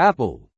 Apple.